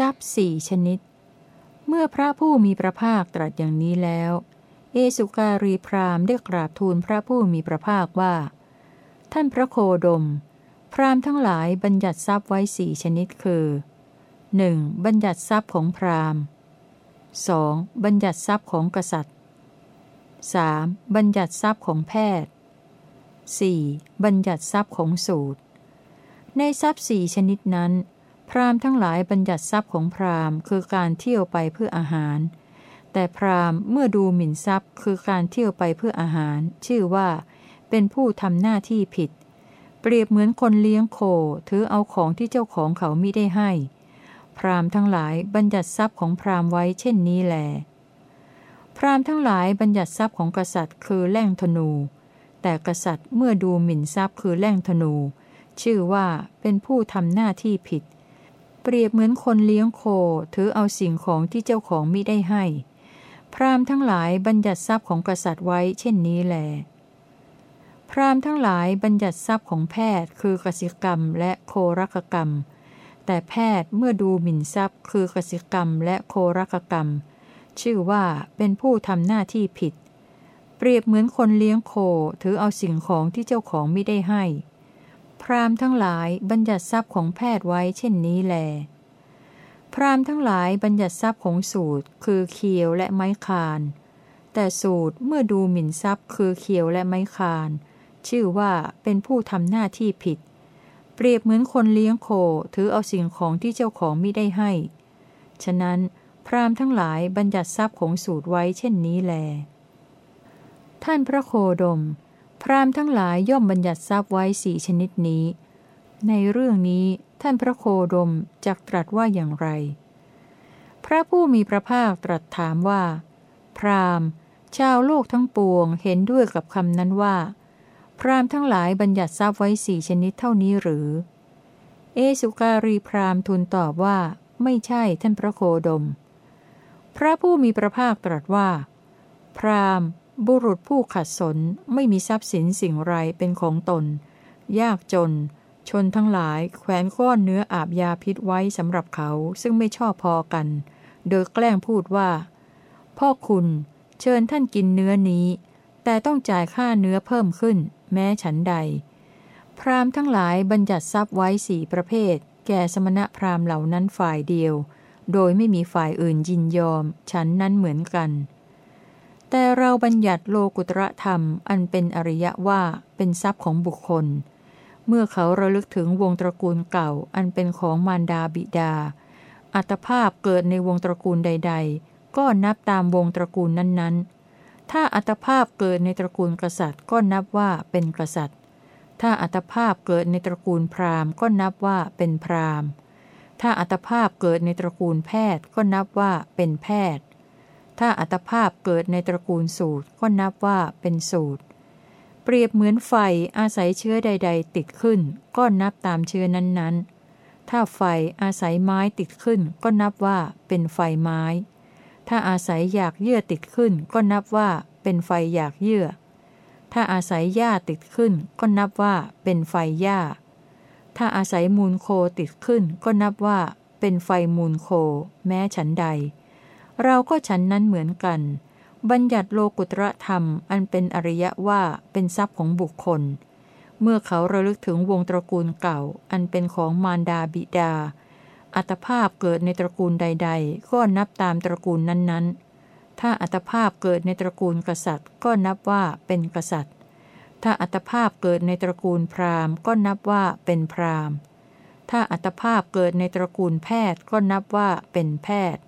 ทรัพย์สี่ชนิด เมื่อพระผู้มีพระภาคตรัสอย่างนี้แล้ว เอสุการีพรามได้กราบทูลพระผู้มีพระภาคว่า ท่านพระโคดม พรามทั้งหลายบัญญัติทรัพย์ไว้สี่ชนิดคือ 1. บัญญัติทรัพย์ของพราหมณ์ 2. บัญญัติทรัพย์ของกษัตริย์ 3. บัญญัติทรัพย์ของแพทย์ 4. บัญญัติทรัพย์ของสูตร ในทรัพย์สี่ชนิดนั้น พราหมณ์ทั้งหลายบัญญัติทรัพย์ของพราหมณ์คือการเที่ยวไปเพื่ออาหาร แต่พราหมณ์เมื่อดูหมิ่นทรัพย์คือการเที่ยวไปเพื่ออาหาร ชื่อว่า เป็นผู้ทำหน้าที่ผิด เปรียบเหมือนคนเลี้ยงโคถือเอาของที่เจ้าของเขาม่ได้ให้ พราหมณ์ทั้งหลายบัญญัติทรัพย์ของพราหมณ์ไว้เช่นนี้แล พราหมณ์ทั้งหลายบัญญัติทรัพย์ของกษัตริย์ คือแล่งธนู แต่กษัตริย์เมื่อดูหมิ่นทรัพย์คือแล่งธนู ชื่อว่าเป็นผู้ทำหน้าที่ผิดเเปรียบเหมือนคนเลี้ยงโคถือเอาสิ่งของที่เจ้าของมิได้ให้ พราหมณ์ทั้งหลายบัญญัติทรัพย์ของกษัตริย์ไว้เช่นนี้แล พราหมณ์ทั้งหลายบัญญัติทรัพย์ของแพทย์ คือกสิกรรมและโครักกรรม แต่แพทย์เมื่อดูหมิ่นทรัพย์ คือกสิกรรมและโครักกรรม ชื่อว่าเป็นผู้ทำหน้าที่ผิด เปรียบเหมือนคนเลี้ยงโคถือเอาสิ่งของที่เจ้าของไม่ได้ให้ พราหมณ์ทั้งหลายบัญญัติทรัพย์ของแพทย์ไว้เช่นนี้แล พราหมณ์ทั้งหลายบัญญัติทรัพย์ของสูตร คือเคียวและไม้คาน แต่สูตรเมื่อดูหมิ่นทรัพย์ คือเคียวและไม้คาน ชื่อว่าเป็นผู้ทำหน้าที่ผิด เปรียบเหมือนคนเลี้ยงโคถือเอาสิ่งของที่เจ้าของไม่ได้ให้ ฉะนั้นพราหมณ์ทั้งหลายบัญญัติทรัพย์ของสูตรไว้เช่นนี้แล ท่านพระโคดม พราหมณ์ทั้งหลายย่อมบัญญัติทรัพย์ไว้สี่ชนิดนี้ ในเรื่องนี้ท่านพระโคดมจักตรัสว่าอย่างไร พระผู้มีพระภาคตรัสถามว่า พราหมณ์ ชาวโลกทั้งปวงเห็นด้วยกับคำนั้นว่า พราหมณ์ทั้งหลายบัญญัติทรัพย์ไว้สี่ชนิดเท่านี้หรือ เอสุการีพราหมณ์ทูลตอบว่า ไม่ใช่ท่านพระโคดม พระผู้มีพระภาคตรัสว่า พราหมณ์ บุรุษผู้ขัดสนไม่มีทรัพย์สินสิ่งไรเป็นของตน ยากจน ชนทั้งหลายแขวนก้อนเนื้ออาบยาพิษไว้สำหรับเขาซึ่งไม่ชอบพอกัน โดยแกล้งพูดว่า พ่อคุณเชิญท่านกินเนื้อนี้ แต่ต้องจ่ายค่าเนื้อเพิ่มขึ้น แม้ฉันใด พราหมณ์ทั้งหลายบัญญัติทรัพย์ไว้สี่ประเภท แก่สมณะพราหมณ์เหล่านั้นฝ่ายเดียว โดยไม่มีฝ่ายอื่นยินยอม ฉันนั้นเหมือนกัน แต่เราบัญญัติโลกุตระธรรมอันเป็นอริยะว่าเป็นทรัพย์ของบุคคล เมื่อเขาระลึกถึงวงตระกูลเก่าอันเป็นของมารดาบิดา อัตภาพเกิดในวงตระกูลใด ๆ ก็นับตามวงตระกูลนั้นๆ ถ้าอัตภาพเกิดในตระกูลกษัตริย์ก็นับว่าเป็นกษัตริย์ ถ้าอัตภาพเกิดในตระกูลพราหมณ์ก็นับว่าเป็นพราหมณ์ ถ้าอัตภาพเกิดในตระกูลแพทย์ก็นับว่าเป็นแพทย์ ถ้าอัตภาพเกิดในตระกูลสูตรก็นับว่าเป็นสูตร เปรียบเหมือนไฟอาศัยเชื้อใด ๆ ติดขึ้น ก็นับตามเชื้อนั้นๆ ถ้าไฟอาศัยไม้ติดขึ้น ก็นับว่าเป็นไฟไม้ ถ้าอาศัยหยากเยื่อติดขึ้น ก็นับว่าเป็นไฟหยากเยื่อ ถ้าอาศัยหญ้าติดขึ้น ก็นับว่าเป็นไฟหญ้า ถ้าอาศัยมูลโคติดขึ้น ก็นับว่าเป็นไฟมูลโค แม้ฉันใด เราก็ฉันนั้นเหมือนกัน บัญญัติโลกุตระธรรมอันเป็นอริยะว่าเป็นทรัพย์ของบุคคล เมื่อเขาระลึกถึงวงตระกูลเก่า อันเป็นของมารดาบิดา อัตภาพเกิดในตระกูลใด ๆ ก็นับตามตระกูลนั้นๆ ถ้าอัตภาพเกิดในตระกูลกษัตริย์ ก็นับว่าเป็นกษัตริย์ ถ้าอัตภาพเกิดในตระกูลพราหมณ์ ก็นับว่าเป็นพราหมณ์ ถ้าอัตภาพเกิดในตระกูลแพทย์ก็นับว่าเป็นแพทย์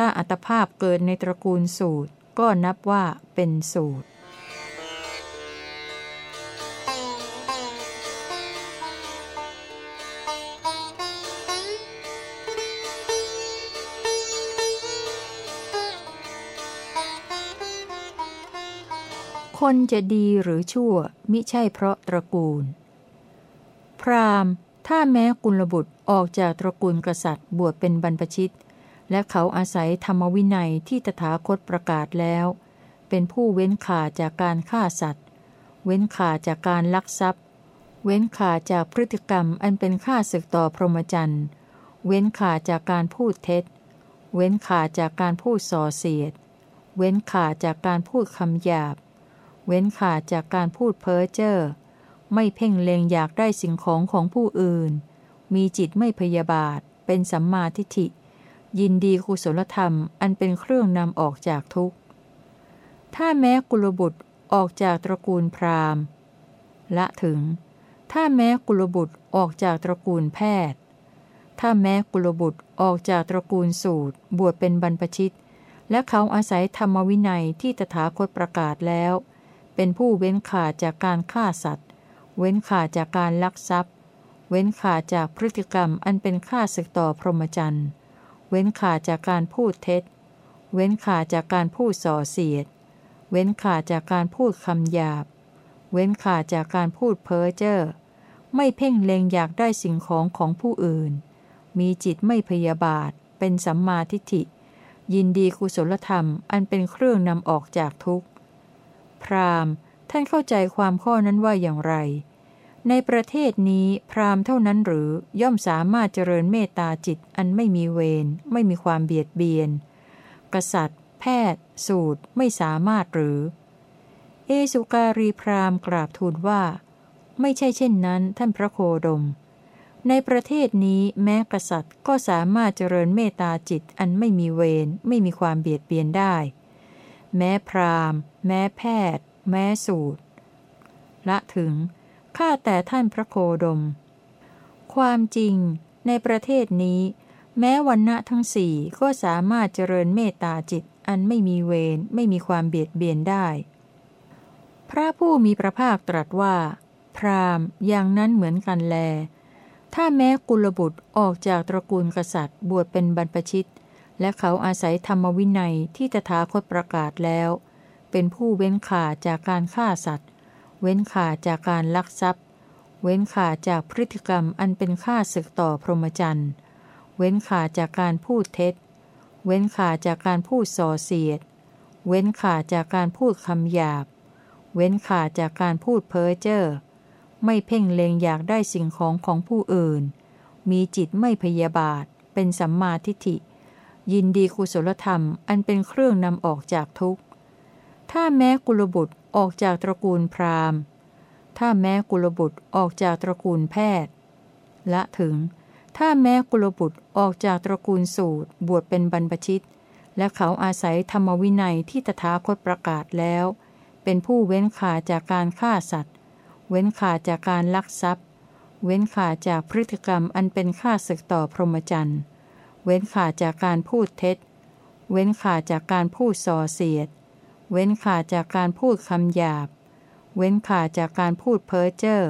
ถ้าอัตภาพเกิดในตระกูลสูตร ก็นับว่าเป็นสูตร คนจะดีหรือชั่วมิใช่เพราะตระกูล พราหมณ์ถ้าแม้กุลบุตรออกจากตระกูลกษัตริย์บวชเป็นบรรพชิต และเขาอาศัยธรรมวินัยที่ตถาคตประกาศแล้ว เป็นผู้เว้นขาจากการฆ่าสัตว์ เว้นขาจากการลักทรัพย์ เว้นขาจากพฤติกรรมอันเป็นค่าศึกต่อพรหมจรรย์ เว้นขาจากการพูดเท็จ เว้นขาจากการพูดส่อเสียด เว้นขาจากการพูดคำหยาบ เว้นขาจากการพูดเพ้อเจ้อ ไม่เพ่งเล็งอยากได้สิ่งของของผู้อื่น มีจิตไม่พยาบาท เป็นสัมมาทิฏฐิ ยินดีกุศลธรรมอันเป็นเครื่องนำออกจากทุกข์ ถ้าแม้กุลบุตรออกจากตระกูลพราหมณ์ละถึง ถ้าแม้กุลบุตรออกจากตระกูลแพทย์ ถ้าแม้กุลบุตรออกจากตระกูลสูตรบวชเป็นบรรพชิต และเขาอาศัยธรรมวินัยที่ตถาคตประกาศแล้ว เป็นผู้เว้นขาดจากการฆ่าสัตว์ เว้นขาดจากการลักทรัพย์ เว้นขาดจากพฤติกรรมอันเป็นฆ่าศึกต่อพรหมจรรย์ เว้นขาดจากการพูดเท็จ เว้นขาดจากการพูดส่อเสียด เว้นขาดจากการพูดคำหยาบ เว้นขาดจากการพูดเพ้อเจ้อ ไม่เพ่งเล็งอยากได้สิ่งของของผู้อื่น มีจิตไม่พยาบาท เป็นสัมมาทิฏฐิ ยินดีกุศลธรรม อันเป็นเครื่องนำออกจากทุกข์ พราหมณ์ท่านเข้าใจความข้อนั้นว่าอย่างไร ในประเทศนี้พราหมณ์เท่านั้นหรือย่อมสามารถเจริญเมตตาจิตอันไม่มีเวรไม่มีความเบียดเบียน กษัตริย์ แพทย์ สูตรไม่สามารถหรือ เอสุการีพราหมณ์กราบทูลว่า ไม่ใช่เช่นนั้นท่านพระโคดม ในประเทศนี้แม้กษัตริย์ก็สามารถเจริญเมตตาจิตอันไม่มีเวรไม่มีความเบียดเบียนได้ แม้พราหมณ์ แม้แพทย์ แม้สูตร ละถึง ข้าแต่ท่านพระโคดม ความจริงในประเทศนี้ แม้วันณะทั้งสี่ก็สามารถเจริญเมตตาจิตอันไม่มีเวรไม่มีความเบียดเบียนได้ พระผู้มีพระภาคตรัสว่า พรามอย่างนั้นเหมือนกันแล ถ้าแม้กุลบุตรออกจากตระกูลกษัตริย์ บวชเป็นบรรพชิต และเขาอาศัยธรรมวินัยที่ตถาคตประกาศแล้ว เป็นผู้เว้นขาจากการฆ่าสัตว์ เว้นขาจากการลักทรัพย์ เว้นขาจากพฤติกรรมอันเป็นฆ่าศึกต่อพรหมจรรย์ เว้นขาจากการพูดเท็จ เว้นขาจากการพูดส่อเสียด เว้นขาจากการพูดคำหยาบ เว้นขาจากการพูดเพ้อเจ้อ ไม่เพ่งเล็งอยากได้สิ่งของของผู้อื่น มีจิตไม่พยาบาท เป็นสัมมาทิฏฐิ ยินดีกุศลธรรมอันเป็นเครื่องนำออกจากทุกข์ ถ้าแม้กุลบุตร ออกจากตระกูลพราหมณ์ ถ้าแม้กุลบุตรออกจากตระกูลแพทย์ ละถึง ถ้าแม้กุลบุตรออกจากตระกูลสูตรบวชเป็นบรรพชิต และเขาอาศัยธรรมวินัยที่ตถาคตประกาศแล้ว เป็นผู้เว้นขาจากการฆ่าสัตว์ เว้นขาจากการลักทรัพย์ เว้นขาจากพฤติกรรมอันเป็นฆ่าศึกต่อพรหมจรรย์ เว้นขาจากการพูดเท็จ เว้นขาจากการพูดส่อเสียด เว้นขาดจากการพูดคำหยาบ เว้นขาดจากการพูดเพ้อเจ้อ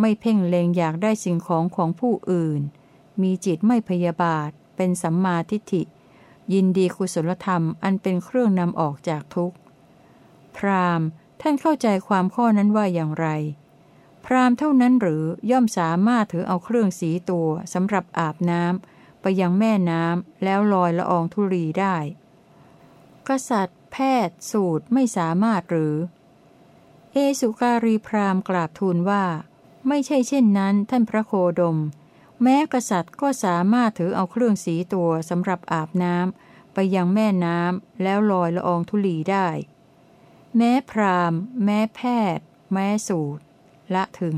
ไม่เพ่งเลงอยากได้สิ่งของของผู้อื่น มีจิตไม่พยาบาท เป็นสัมมาทิฏฐิ ยินดีกุศลธรรมอันเป็นเครื่องนำออกจากทุกข์ พรามท่านเข้าใจความข้อนั้นว่าอย่างไร พรามเท่านั้นหรือย่อมสามารถถือเอาเครื่องสีตัวสำหรับอาบน้ำไปยังแม่น้ำแล้วลอยละอองธุลีได้ กษัตริย์ แพทย์ สูตรไม่สามารถหรือ เอสุการีพรามกราบทูลว่า ไม่ใช่เช่นนั้นท่านพระโคดม แม้กษัตริย์ก็สามารถถือเอาเครื่องสีตัวสำหรับอาบน้ำไปยังแม่น้ำแล้วลอยละอองธุลีได้ แม้พรามแม้แพทย์ แม้สูตร ละถึง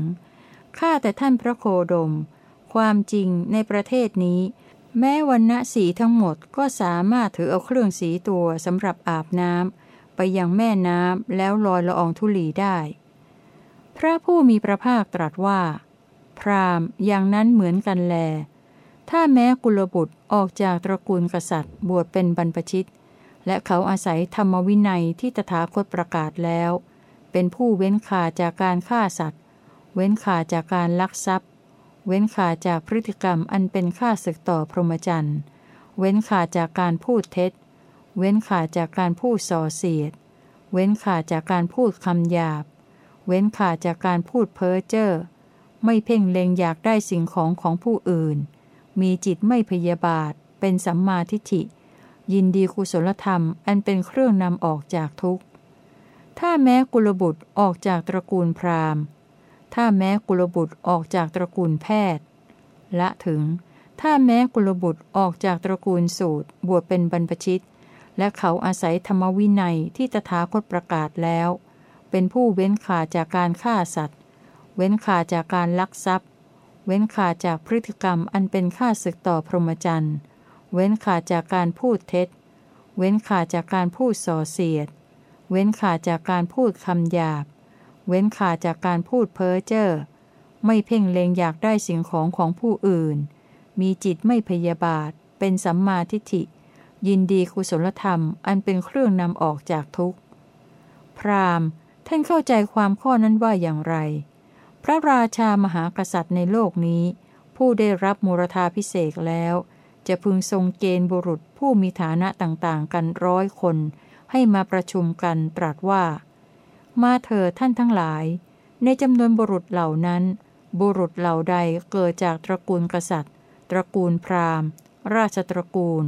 ข้าแต่ท่านพระโคดม ความจริงในประเทศนี้ แม้วันณะสีทั้งหมดก็สามารถถือเอาเครื่องสีตัวสำหรับอาบน้ำไปยังแม่น้ำแล้วลอยละอองธุลีได้ พระผู้มีพระภาคตรัสว่า พรามอย่างนั้นเหมือนกันแล ถ้าแม้กุลบุตรออกจากตระกูลกษัตริย์ บวชเป็นบรรพชิต และเขาอาศัยธรรมวินัยที่ตถาคตประกาศแล้ว เป็นผู้เว้นขาจากการฆ่าสัตว์ เว้นขาจากการลักทรัพย์ เว้นขาจากพฤติกรรมอันเป็นฆ่าศึกต่อพรหมจรรย์ เว้นขาจากการพูดเท็จ เว้นขาจากการพูดส่อเสียด เว้นขาจากการพูดคำหยาบ เว้นขาจากการพูดเพ้อเจ้อ ไม่เพ่งเล็งอยากได้สิ่งของของผู้อื่น มีจิตไม่พยาบาท เป็นสัมมาทิฏฐิ ยินดีกุศลธรรมอันเป็นเครื่องนำออกจากทุกข์ ถ้าแม้กุลบุตรออกจากตระกูลพราหมณ์ ถ้าแม้กุลบุตรออกจากตระกูลแพทย์ ละถึง ถ้าแม้กุลบุตรออกจากตระกูลสูตรบวชเป็นบรรพชิต และเขาอาศัยธรรมวินัยที่ตถาคตประกาศแล้ว เป็นผู้เว้นขาจากการฆ่าสัตว์ เว้นขาจากการลักทรัพย์ เว้นขาจากพฤติกรรมอันเป็นฆ่าศึกต่อพรหมจรรย์ เว้นขาจากการพูดเท็จ เว้นขาจากการพูดส่อเสียด เว้นขาจากการพูดคำหยาบ เว้นขาดจากการพูดเพ้อเจ้อ ไม่เพ่งเลงอยากได้สิ่งของของผู้อื่น มีจิตไม่พยาบาท เป็นสัมมาทิฏฐิ ยินดีกุศลธรรม อันเป็นเครื่องนำออกจากทุกข์ พรามท่านเข้าใจความข้อนั้นว่าอย่างไร พระราชามหากษัตริย์ในโลกนี้ ผู้ได้รับมูรธาพิเศษแล้ว จะพึงทรงเกณฑ์บุรุษผู้มีฐานะต่างๆ กันร้อยคน ให้มาประชุมกันตรัสว่า มาเถิดท่านทั้งหลาย ในจำนวนบุรุษเหล่านั้น บุรุษเหล่าใดเกิดจากตระกูลกษัตริย์ ตระกูลพราหมณ์ ราชตระกูล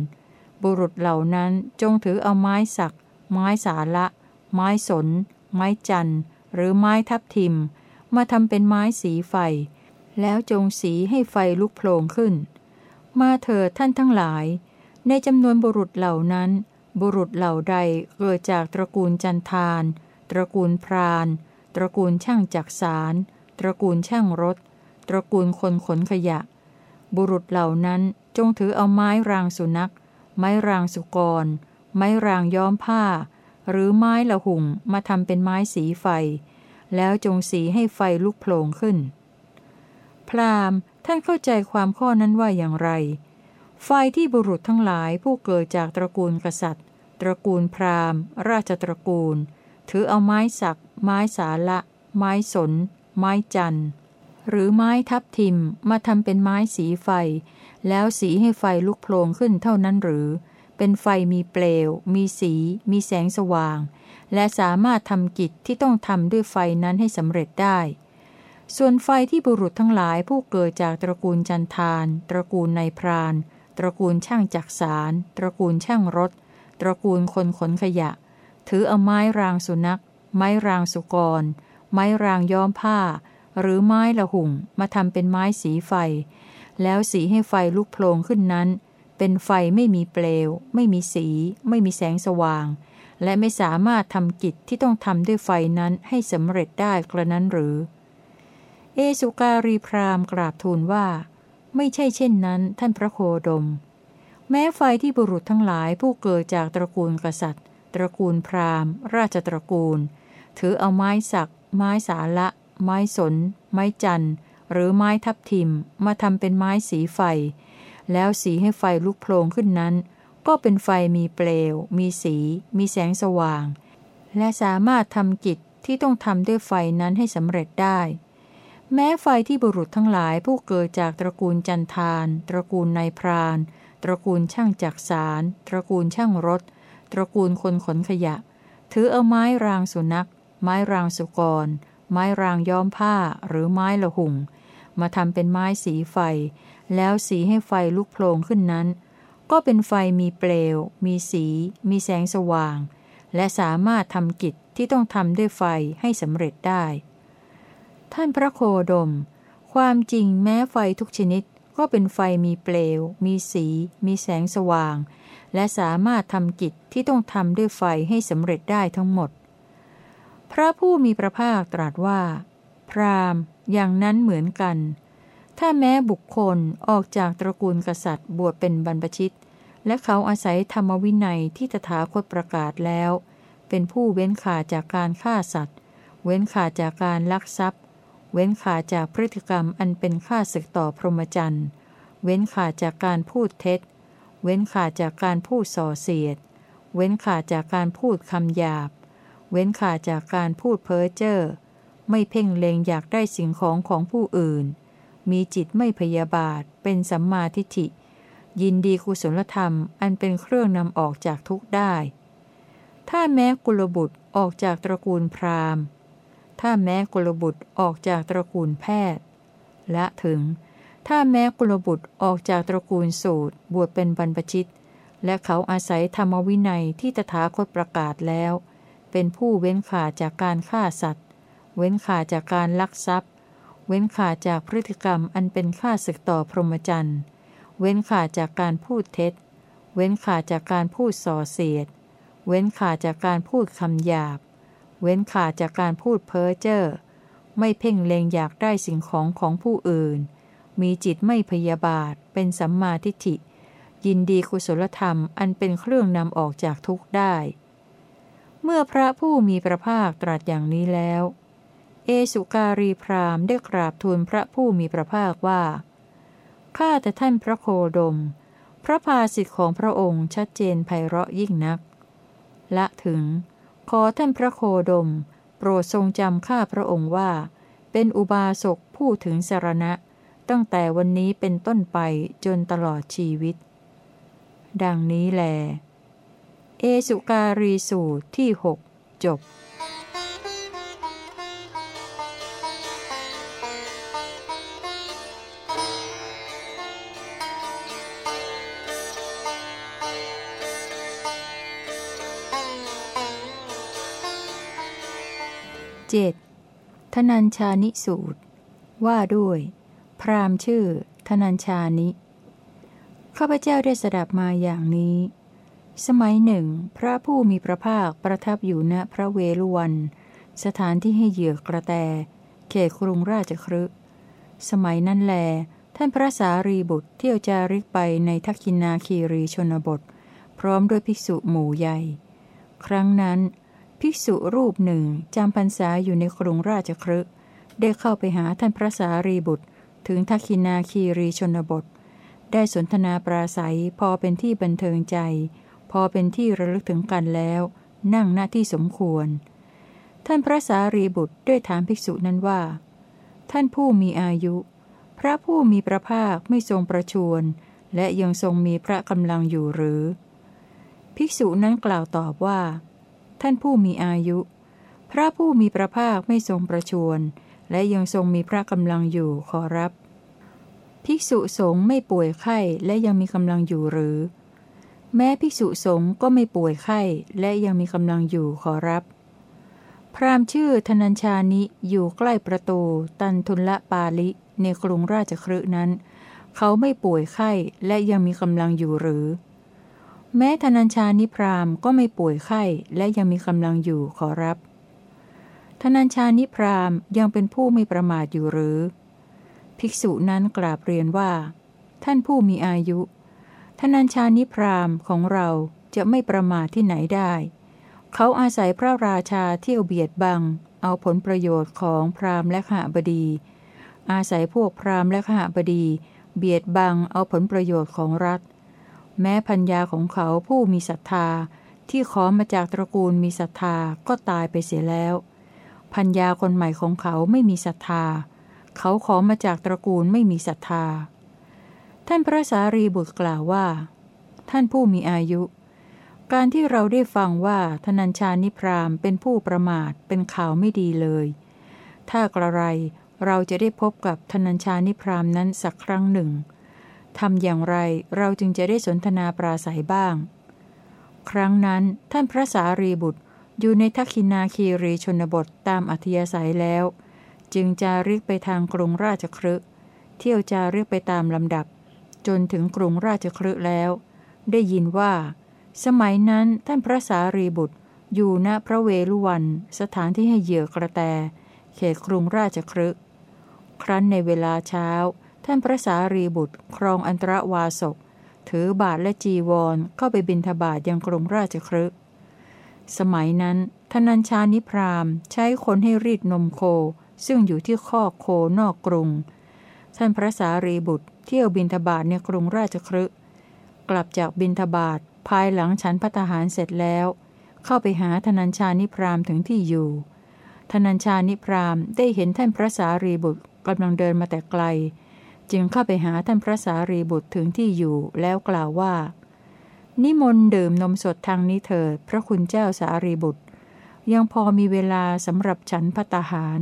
บุรุษเหล่านั้นจงถือเอาไม้สัก ไม้สาละ ไม้สน ไม้จันหรือไม้ทับทิม มาทำเป็นไม้สีไฟ แล้วจงสีให้ไฟลุกโผล่ขึ้น มาเถิดท่านทั้งหลาย ในจำนวนบุรุษเหล่านั้น บุรุษเหล่าใดเกิดจากตระกูลจันทาน ตระกูลพรานตระกูลช่างจักสารตระกูลช่างรถ ตระกูลคนขนขยะ บุรุษเหล่านั้นจงถือเอาไม้รางสุนัข ไม้รางสุกร ไม้รางย้อมผ้า หรือไม้ละหุ่งมาทำเป็นไม้สีไฟ แล้วจงสีให้ไฟลุกโผล่ขึ้น พรามท่านเข้าใจความข้อนั้นว่าอย่างไร ไฟที่บุรุษทั้งหลายผู้เกิดจากตระกูลกษัตริย์ ตระกูลพราหมณ์ ราชตระกูล ถือเอาไม้สัก ไม้สาละ ไม้สน ไม้จันทร์ หรือไม้ทับทิมมาทำเป็นไม้สีไฟ แล้วสีให้ไฟลุกโผล่ขึ้นเท่านั้นหรือ เป็นไฟมีเปลว มีสี มีแสงสว่าง และสามารถทำกิจที่ต้องทำด้วยไฟนั้นให้สำเร็จได้ส่วนไฟที่บุรุษทั้งหลายผู้เกิดจากตระกูลจันทาน ตระกูลนายพราน ตระกูลช่างจักสาร ตระกูลช่างรถ ตระกูลคนขนขยะ ถือเอาไม้รางสุนัข ไม้รางสุกร ไม้รางย้อมผ้า หรือไม้ละหุ่งมาทำเป็นไม้สีไฟ แล้วสีให้ไฟลุกโผล่ขึ้นนั้น เป็นไฟไม่มีเปลว ไม่มีสี ไม่มีแสงสว่าง และไม่สามารถทำกิจที่ต้องทำด้วยไฟนั้นให้สำเร็จได้กระนั้นหรือ เอสุการีพรามกราบทูลว่า ไม่ใช่เช่นนั้น ท่านพระโคดม แม้ไฟที่บุรุษทั้งหลายผู้เกิดจากตระกูลกษัตริย์ ระกูลพราหมณ์ ราชตระกูล ถือเอาไม้สัก ไม้สาละ ไม้สน ไม้จันหรือไม้ทับทิมมาทำเป็นไม้สีไฟ แล้วสีให้ไฟลุกโผล่ขึ้นนั้น ก็เป็นไฟมีเปลว มีสี มีแสงสว่าง และสามารถทำกิจที่ต้องทำด้วยไฟนั้นให้สำเร็จได้แม้ไฟที่บุรุษทั้งหลายผู้เกิดจากตระกูลจันทาน ตระกูลนายพราน ตระกูลช่างจักสาร ตระกูลช่างรถ ตระกูลคนขนขยะ ถือเอาไม้รางสุนัข ไม้รางสุกร ไม้รางย้อมผ้าหรือไม้ละหุ่ง มาทำเป็นไม้สีไฟ แล้วสีให้ไฟลุกโผล่ขึ้นนั้น ก็เป็นไฟมีเปลว มีสี มีแสงสว่าง และสามารถทำกิจที่ต้องทำด้วยไฟให้สำเร็จได้ ท่านพระโคดม ความจริงแม้ไฟทุกชนิดก็เป็นไฟมีเปลว มีสี มีแสงสว่าง และสามารถทำกิจที่ต้องทำด้วยไฟให้สำเร็จได้ทั้งหมด พระผู้มีพระภาคตรัสว่า พรามอย่างนั้นเหมือนกัน ถ้าแม้บุคคลออกจากตระกูลกษัตริย์บวชเป็นบรรพชิต และเขาอาศัยธรรมวินัยที่ตถาคตประกาศแล้ว เป็นผู้เว้นขาจากการฆ่าสัตว์ เว้นขาจากการลักทรัพย์ เว้นขาจากพฤติกรรมอันเป็นฆ่าศึกต่อพรหมจรรย์ เว้นขาจากการพูดเท็จ เว้นขาดจากการพูดส่อเสียด เว้นขาดจากการพูดคำหยาบ เว้นขาดจากการพูดเพ้อเจ้อ ไม่เพ่งเล็งอยากได้สิ่งของของผู้อื่น มีจิตไม่พยาบาท เป็นสัมมาทิฏฐิ ยินดีกุศลธรรม อันเป็นเครื่องนำออกจากทุกข์ได้ ถ้าแม้กุลบุตรออกจากตระกูลพราหมณ์ ถ้าแม้กุลบุตรออกจากตระกูลแพทย์ และถึง ถ้าแม้กุลบุตรออกจากตระกูลสูตรบวชเป็นบรรพชิต และเขาอาศัยธรรมวินัยที่ตถาคตประกาศแล้ว เป็นผู้เว้นขาจากการฆ่าสัตว์ เว้นขาจากการลักทรัพย์ เว้นขาจากพฤติกรรมอันเป็นฆ่าศึกต่อพรหมจรรย์เว้นขาจากการพูดเท็จ เว้นขาจากการพูดส่อเสียด เว้นขาจากการพูดคำหยาบ เว้นขาจากการพูดเพ้อเจ้อไม่เพ่งเลงอยากได้สิ่งของของผู้อื่น มีจิตไม่พยาบาท เป็นสัมมาทิฏฐิ ยินดีกุศลธรรมอันเป็นเครื่องนำออกจากทุกข์ได้ เมื่อพระผู้มีพระภาคตรัสอย่างนี้แล้ว เอสุการีพรามได้กราบทูลพระผู้มีพระภาคว่า ข้าแต่ท่านพระโคดม พระภาสิทธิของพระองค์ชัดเจนไพเราะยิ่งนัก ละถึง ขอท่านพระโคดม โปรดทรงจำข้าพระองค์ว่า เป็นอุบาสกผู้ถึงสารณะ ตั้งแต่วันนี้เป็นต้นไปจนตลอดชีวิต ดังนี้แล เอสุการีสูตรที่หกจบ 7. ทนัญชานิสูตร ว่าด้วย พราหมชื่อทนัญชานิ ข้าพเจ้าได้สดับมาอย่างนี้ สมัยหนึ่ง พระผู้มีพระภาคประทับอยู่ณพระเวลุวัน สถานที่ให้เหยื่อกระแต เขตกรุงราชครึสมัยนั้นแล ท่านพระสารีบุตรเที่ยวจาริกไปในทักกินาคีรีชนบท พร้อมด้วยภิกษุหมู่ใหญ่ ครั้งนั้น ภิกษุรูปหนึ่งจำพรรษาอยู่ในกรุงราชครึได้เข้าไปหาท่านพระสารีบุตร ถึงทักขินาคีรีชนบท ได้สนทนาปราศัยพอเป็นที่บันเทิงใจ พอเป็นที่ระลึกถึงกันแล้ว นั่งหน้าที่สมควร ท่านพระสารีบุตรด้วยถามภิกษุนั้นว่า ท่านผู้มีอายุ พระผู้มีพระภาคไม่ทรงประชวรและยังทรงมีพระกำลังอยู่หรือ ภิกษุนั้นกล่าวตอบว่า ท่านผู้มีอายุ พระผู้มีพระภาคไม่ทรงประชวร และยังทรงมีพระกำลังอยู่ขอรับ ภิกษุสงฆ์ไม่ป่วยไข้และยังมีกำลังอยู่หรือ แม้ภิกษุสงฆ์ก็ไม่ป่วยไข้และยังมีกำลังอยู่ขอรับ พรามชื่อธนัญชานิอยู่ใกล้ประตู ตันทุนละปาลิในกรุงราชครืนั้น เขาไม่ป่วยไข้และยังมีกำลังอยู่หรือ แม้ธนัญชานิพรามก็ไม่ป่วยไข้และยังมีกำลังอยู่ขอรับ ธนัญชานิพรามยังเป็นผู้ไม่ประมาทอยู่หรือ ภิกษุนั้นกราบเรียนว่า ท่านผู้มีอายุธนัญชานิพรามของเราจะไม่ประมาทที่ไหนได้ เขาอาศัยพระราชาเที่ยวเบียดบัง เอาผลประโยชน์ของพรามและขหบดี อาศัยพวกพรามและขหบดี เบียดบังเอาผลประโยชน์ของรัฐ แม้พัญญาของเขาผู้มีศรัทธาที่ขอมาจากตระกูลมีศรัทธาก็ตายไปเสียแล้ว พัญญาคนใหม่ของเขาไม่มีศรัทธา เขาขอมาจากตระกูลไม่มีศรัทธา ท่านพระสารีบุตรกล่าวว่า ท่านผู้มีอายุ การที่เราได้ฟังว่าธนัญชานิพรามเป็นผู้ประมาทเป็นข่าวไม่ดีเลย ถ้ากระไรเราจะได้พบกับธนัญชานิพรามนั้นสักครั้งหนึ่งทำอย่างไรเราจึงจะได้สนทนาปราศัยบ้าง ครั้งนั้นท่านพระสารีบุตร อยู่ในทักขินาคีรีชนบทตามอัธยาศัยแล้ว จึงจาริกไปทางกรุงราชครึเที่ยวจาริกไปตามลำดับ จนถึงกรุงราชครึแล้ว ได้ยินว่า สมัยนั้นท่านพระสารีบุตร อยู่ณพระเวลุวัน สถานที่ให้เหยื่อกระแต เขตกรุงราชครึครั้นในเวลาเช้า ท่านพระสารีบุตร ครองอันตรวาสกถือบาทและจีวรเข้าไปบินทบาทยังกรุงราชครึก สมัยนั้นธนัญชานิพรามใช้คนให้รีดนมโค ซึ่งอยู่ที่ข้อโคนอกกรุง ท่านพระสารีบุตร เที่ยวบินทบาทในกรุงราชครึกกลับจากบินทบาทภายหลังฉันพัตหารเสร็จแล้ว เข้าไปหาธนัญชานิพรามถึงที่อยู่ธนัญชานิพรามได้เห็นท่านพระสารีบุตรกำลังเดินมาแต่ไกล จึงเข้าไปหาท่านพระสารีบุตรถึงที่อยู่แล้วกล่าวว่า นิมนต์ดื่มนมสดทางนี้เถิดพระคุณเจ้าสารีบุตร ยังพอมีเวลาสำหรับฉันพัตหาร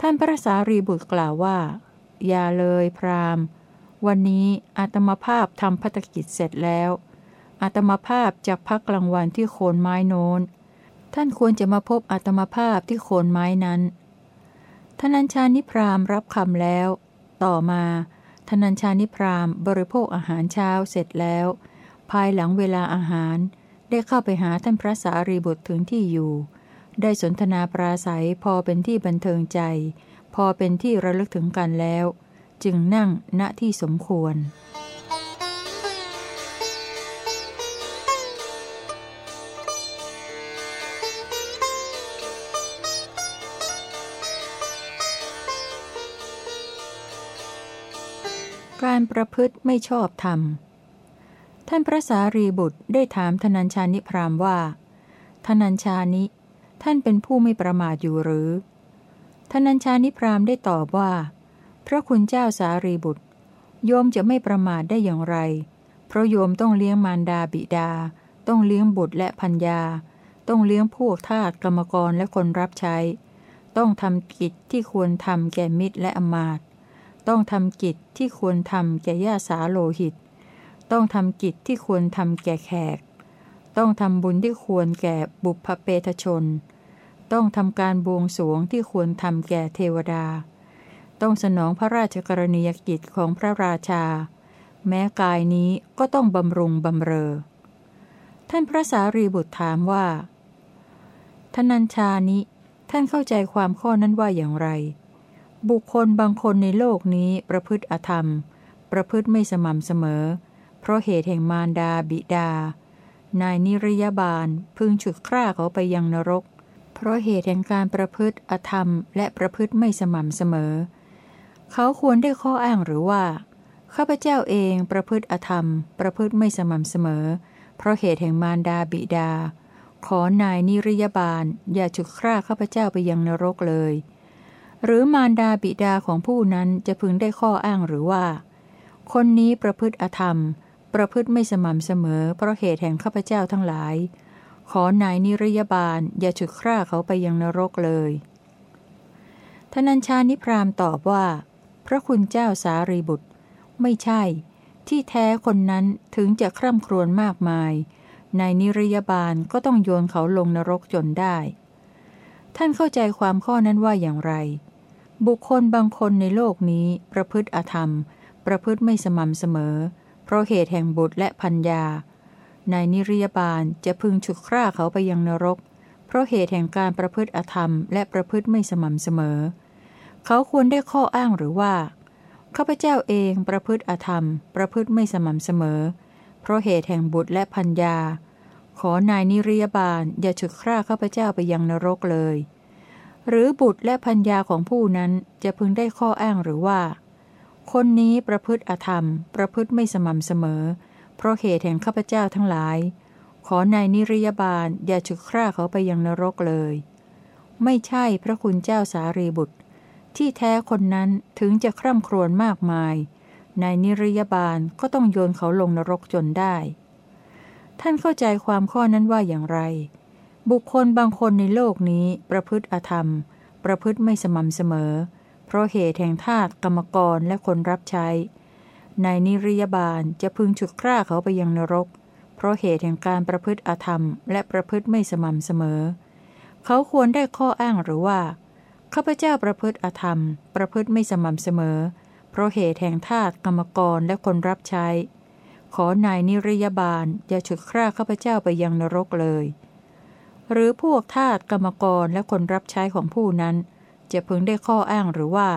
ท่านพระสารีบุตรกล่าวว่า อย่าเลยพรามวันนี้อาตมาภาพทำพัตกิจเสร็จแล้ว อาตมาภาพจะพักกลางวันที่โคนไม้โน้น ท่านควรจะมาพบอาตมาภาพที่โคนไม้นั้นท่านัญชานิพรามรับคำแล้ว ต่อมาทนัญชานิพรามบริโภคอาหารเช้าเสร็จแล้ว ภายหลังเวลาอาหาร ได้เข้าไปหาท่านพระสารีบุตรถึงที่อยู่ ได้สนทนาปราศัยพอเป็นที่บันเทิงใจ พอเป็นที่ระลึกถึงกันแล้ว จึงนั่งณที่สมควรการประพฤติไม่ชอบธรรม ท่านพระสารีบุตรได้ถามธนัญชานิพรามว่า ธนัญชานิ ท่านเป็นผู้ไม่ประมาทอยู่หรือ ธนัญชานิพรามได้ตอบว่า พระคุณเจ้าสารีบุตร โยมจะไม่ประมาทได้อย่างไร เพราะโยมต้องเลี้ยงมารดาบิดา ต้องเลี้ยงบุตรและพัญญา ต้องเลี้ยงพวกทาสกรรมกรและคนรับใช้ ต้องทำกิจที่ควรทำแก่มิตรและอมาตต้องทำกิจที่ควรทำแก่ญาสาโลหิต ต้องทำกิจที่ควรทำแก่แขก ต้องทำบุญที่ควรแก่บุพเพทชน ต้องทำการบวงสรวงที่ควรทำแก่เทวดา ต้องสนองพระราชกรณียกิจของพระราชา แม้กายนี้ก็ต้องบำรุงบำเรอ ท่านพระสารีบุตรถามว่าทนัญชานิ ท่านเข้าใจความข้อนั้นว่าอย่างไร บุคคลบางคนในโลกนี้ประพฤติอธรรม ประพฤติไม่สม่ำเสมอ เพราะเหตุแห่งมารดาบิดา นายนิรยาบาลพึงฉุดคร่าเขาไปยังนรก เพราะเหตุแห่งการประพฤติอธรรม และประพฤติไม่สม่ำเสมอ เขาควรได้ข้ออ้างหรือว่า ข้าพเจ้าเองประพฤติอธรรม ประพฤติไม่สม่ำเสมอ เพราะเหตุแห่งมารดาบิดา ขอนายนิรยาบาล อย่าฉุดคร่าข้าพเจ้าไปยังนรกเลย หรือมารดาบิดาของผู้นั้นจะพึงได้ข้ออ้างหรือว่า คนนี้ประพฤติอธรรม ประพฤติไม่สม่ำเสมอ เพราะเหตุแห่งข้าพเจ้าทั้งหลาย ขอนายนิรยาบาล อย่าฉุดคร่าเขาไปยังนรกเลยทนัญชานิพรามตอบว่า พระคุณเจ้าสารีบุตร ไม่ใช่ ที่แท้คนนั้นถึงจะคร่ำครวญมากมายนายนิรยาบาลก็ต้องโยนเขาลงนรกจนได้ ท่านเข้าใจความข้อนั้นว่าอย่างไร บุคคลบางคนในโลกนี้ประพฤติอธรรม ประพฤติไม่สม่ำเสมอ เพราะเหตุแห่งบุตรและพัญญานายนิริยบาลจะพึงฉุดคร่าเขาไปยังนรก เพราะเหตุแห่งการประพฤติอธรรมและประพฤติไม่สม่ำเสมอ เขาควรได้ข้ออ้างหรือว่าข้าพเจ้าเองประพฤติอธรรม ประพฤติไม่สม่ำเสมอ เพราะเหตุแห่งบุตรและพัญญา ขอนายนิริยบาลอย่าฉุดคร่าข้าพเจ้าไปยังนรกเลย หรือบุตรและพัญญาของผู้นั้นจะพึงได้ข้ออ้างหรือว่า คนนี้ประพฤติอธรรม ประพฤติไม่สม่ำเสมอ เพราะเหตุแห่งข้าพเจ้าทั้งหลาย ขอนายนิริยบาลอย่าฉุดคร่าเขาไปยังนรกเลย ไม่ใช่พระคุณเจ้าสารีบุตร ที่แท้คนนั้นถึงจะคร่ำครวญมากมายนายนิริยบาลก็ต้องโยนเขาลงนรกจนได้ ท่านเข้าใจความข้อนั้นว่าอย่างไร บุคคลบางคนในโลกนี้ประพฤติอธรรม ประพฤติไม่สม่ำเสมอเพราะเหตุแห่งทาตกรรมกรและคนรับใช้ ในนิริยบาลจะพึงฉุดคร่าเขาไปยังนรก เพราะเหตุแห่งการประพฤติอธรรม และประพฤติไม่สม่ำเสมอ เขาควรได้ข้ออ้างหรือว่าข้าพเจ้าประพฤติอธรรม ประพฤติไม่สม่ำเสมอ เพราะเหตุแห่งทาตกรรมกรและคนรับใช้ ขอนายนิริยบาลอย่าฉุดคร่าข้าพเจ้าไปยังนรกเลย หรือพวกทาสกรรมกรและคนรับใช้ของผู้นั้น จะพึงได้ข้ออ้างหรือว่า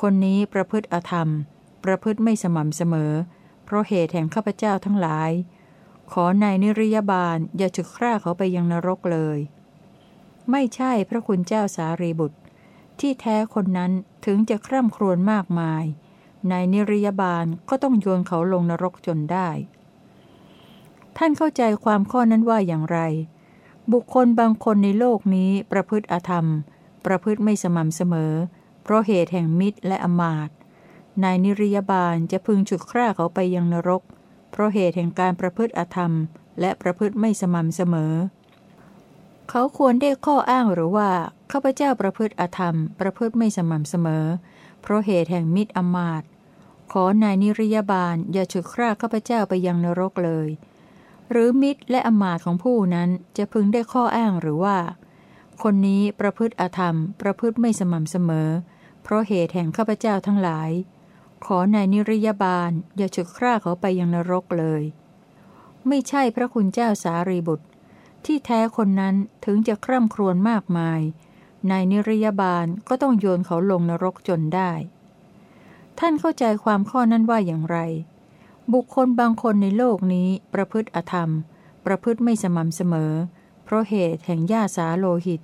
คนนี้ประพฤติอธรรม ประพฤติไม่สม่ำเสมอ เพราะเหตุแห่งข้าพเจ้าทั้งหลาย ขอนายนิริยบาลอย่าฉุดคร่าเขาไปยังนรกเลย ไม่ใช่พระคุณเจ้าสารีบุตร ที่แท้คนนั้นถึงจะคร่ำครวญมากมายนายนิริยบาลก็ต้องโยนเขาลงนรกจนได้ ท่านเข้าใจความข้อนั้นว่าอย่างไร บุคคลบางคนในโลกนี้ประพฤติอธรรม ประพฤติไม่สม่ำเสมอ เพราะเหตุแห่งมิตรและอมาตนายนิริยบาลจะพึงฉุดคร่าเขาไปยังนรก เพราะเหตุแห่งการประพฤติอธรรม และประพฤติไม่สม่ำเสมอ เขาควรได้ข้ออ้างหรือว่าข้าพเจ้าประพฤติอธรรม ประพฤติไม่สม่ำเสมอ เพราะเหตุแห่งมิตรอมาตขอนายนิริยบาลอย่าฉุดคร่าข้าพเจ้าไปยังนรกเลย หรือมิตรและอมาตของผู้นั้นจะพึงได้ข้ออ้างหรือว่า คนนี้ประพฤติอธรรม ประพฤติไม่สม่ำเสมอ เพราะเหตุแห่งข้าพเจ้าทั้งหลาย ขอนายนิรยบาลอย่าฉุดคร่าเขาไปยังนรกเลย ไม่ใช่พระคุณเจ้าสารีบุตร ที่แท้คนนั้นถึงจะคร่ำครวญมากมายนายนิรยบาลก็ต้องโยนเขาลงนรกจนได้ ท่านเข้าใจความข้อนั้นว่าอย่างไร บุคคลบางคนในโลกนี้ประพฤติอธรรม ประพฤติไม่สม่ำเสมอเพราะเหตุแห่งญาสาโลหิต